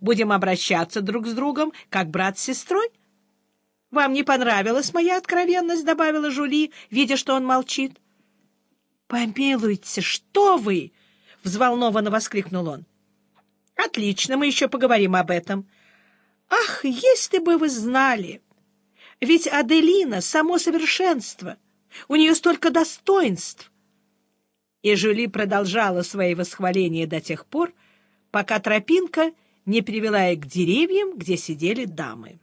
будем обращаться друг с другом, как брат с сестрой. — Вам не понравилась моя откровенность? — добавила Жули, видя, что он молчит. — Помилуйте, что вы! — взволнованно воскликнул он. — Отлично, мы еще поговорим об этом. Ах, если бы вы знали! Ведь Аделина — само совершенство. У нее столько достоинств. И Жюли продолжала свои восхваления до тех пор, пока тропинка не привела их к деревьям, где сидели дамы.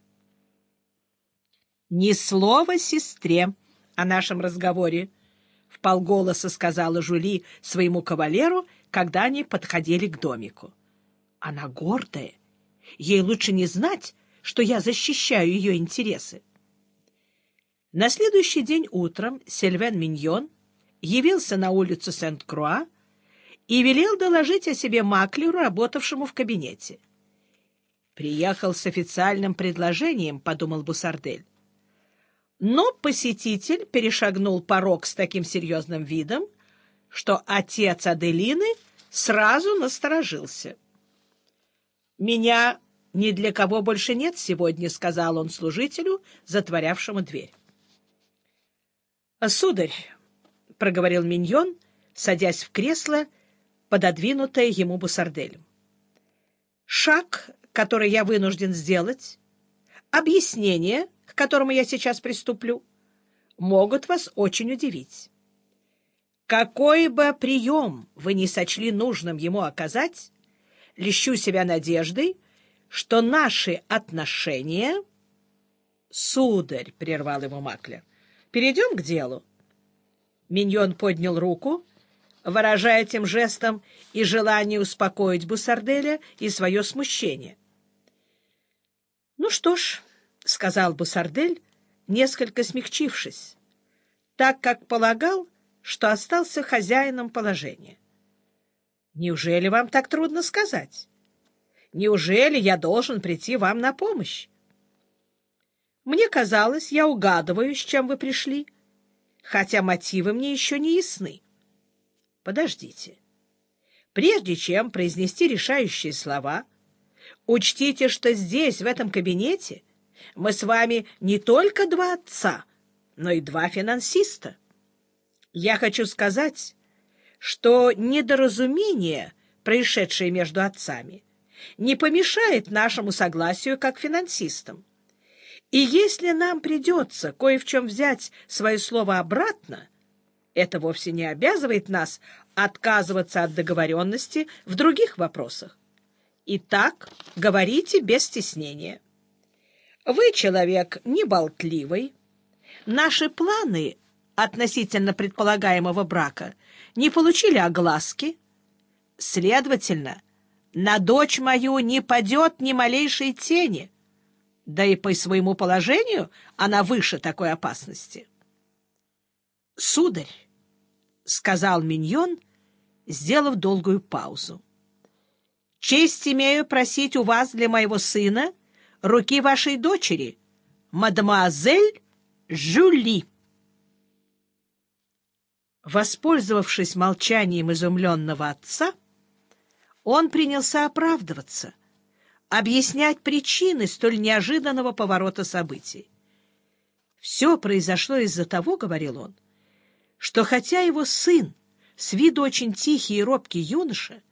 «Ни слова сестре о нашем разговоре», — вполголоса сказала Жули своему кавалеру, когда они подходили к домику. «Она гордая. Ей лучше не знать, что я защищаю ее интересы». На следующий день утром Сильвен Миньон явился на улицу Сент-Круа и велел доложить о себе маклеру, работавшему в кабинете. «Приехал с официальным предложением», — подумал Бусардель. Но посетитель перешагнул порог с таким серьезным видом, что отец Аделины сразу насторожился. «Меня ни для кого больше нет сегодня», — сказал он служителю, затворявшему дверь. «Сударь», — проговорил Миньон, садясь в кресло, пододвинутое ему бусарделем. «Шаг, который я вынужден сделать, объяснение, к которому я сейчас приступлю, могут вас очень удивить. Какой бы прием вы ни сочли нужным ему оказать, лещу себя надеждой, что наши отношения... — Сударь, — прервал его Маклер, — перейдем к делу. Миньон поднял руку, выражая этим жестом и желание успокоить Бусарделя и свое смущение. — Ну что ж, — сказал Бусардель, несколько смягчившись, так как полагал, что остался хозяином положения. — Неужели вам так трудно сказать? Неужели я должен прийти вам на помощь? Мне казалось, я угадываю, с чем вы пришли, хотя мотивы мне еще не ясны. Подождите. Прежде чем произнести решающие слова, учтите, что здесь, в этом кабинете, мы с вами не только два отца, но и два финансиста. Я хочу сказать, что недоразумение, происшедшее между отцами, не помешает нашему согласию как финансистам. И если нам придется кое в чем взять свое слово обратно, это вовсе не обязывает нас отказываться от договоренности в других вопросах. Итак, говорите без стеснения. Вы человек неболтливый. Наши планы относительно предполагаемого брака не получили огласки. Следовательно, на дочь мою не падет ни малейшей тени, да и по своему положению она выше такой опасности. — Сударь, — сказал Миньон, сделав долгую паузу, — честь имею просить у вас для моего сына — руки вашей дочери, мадемуазель Жюли. Воспользовавшись молчанием изумленного отца, он принялся оправдываться, объяснять причины столь неожиданного поворота событий. Все произошло из-за того, — говорил он, — что хотя его сын, с виду очень тихий и робкий юноша,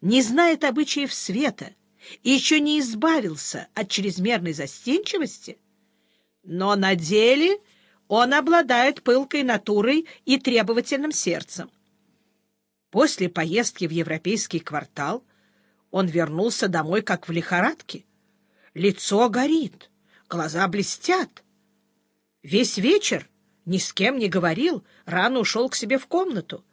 не знает обычаев света и еще не избавился от чрезмерной застенчивости, но на деле он обладает пылкой натурой и требовательным сердцем. После поездки в европейский квартал он вернулся домой как в лихорадке. Лицо горит, глаза блестят. Весь вечер ни с кем не говорил, рано ушел к себе в комнату.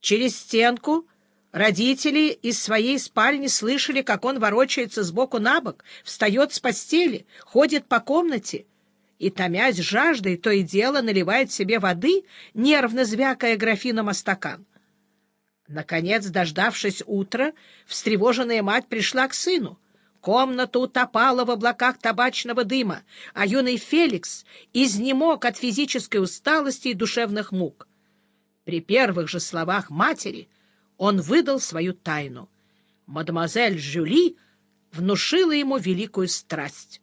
Через стенку Родители из своей спальни слышали, как он ворочается сбоку на бок, встает с постели, ходит по комнате и, томясь жаждой, то и дело наливает себе воды, нервно звякая графином о стакан. Наконец, дождавшись утра, встревоженная мать пришла к сыну. Комната утопала в облаках табачного дыма, а юный Феликс изнемог от физической усталости и душевных мук. При первых же словах матери — он выдал свою тайну. Мадемуазель Жюли внушила ему великую страсть.